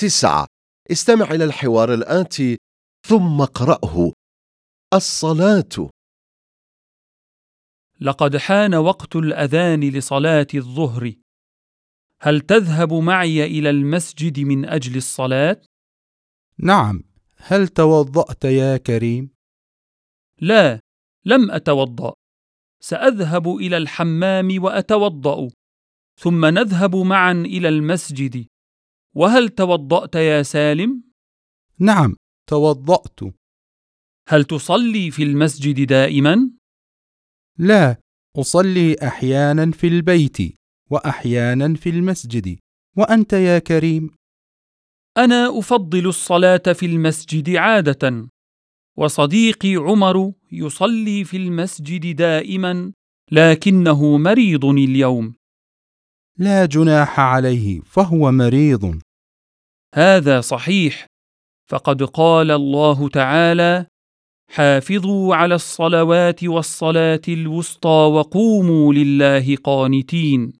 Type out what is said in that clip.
تسعة. استمع إلى الحوار الآتي ثم اقرأه. الصلاة. لقد حان وقت الأذان لصلاة الظهر. هل تذهب معي إلى المسجد من أجل الصلاة؟ نعم. هل توضأت يا كريم؟ لا لم أتوضأ. سأذهب إلى الحمام وأتوضأ. ثم نذهب معا إلى المسجد. وهل توضأت يا سالم؟ نعم توضأت. هل تصلي في المسجد دائما؟ لا أصلي أحيانا في البيت وأحيانا في المسجد. وأنت يا كريم؟ أنا أفضل الصلاة في المسجد عادة. وصديقي عمر يصلي في المسجد دائما لكنه مريض اليوم. لا جناح عليه فهو مريض. هذا صحيح. فقد قال الله تعالى حافظوا على الصلوات والصلاة الوسطى وقوموا لله قانتين.